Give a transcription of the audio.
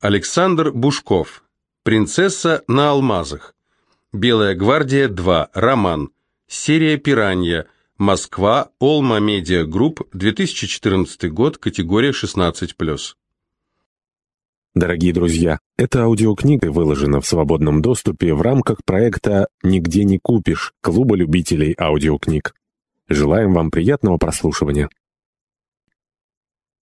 Александр Бушков. Принцесса на алмазах. Белая гвардия 2. Роман. Серия «Пиранья». Москва. Олма Медиа Групп. 2014 год. Категория 16+. Дорогие друзья, эта аудиокнига выложена в свободном доступе в рамках проекта «Нигде не купишь» Клуба любителей аудиокниг. Желаем вам приятного прослушивания.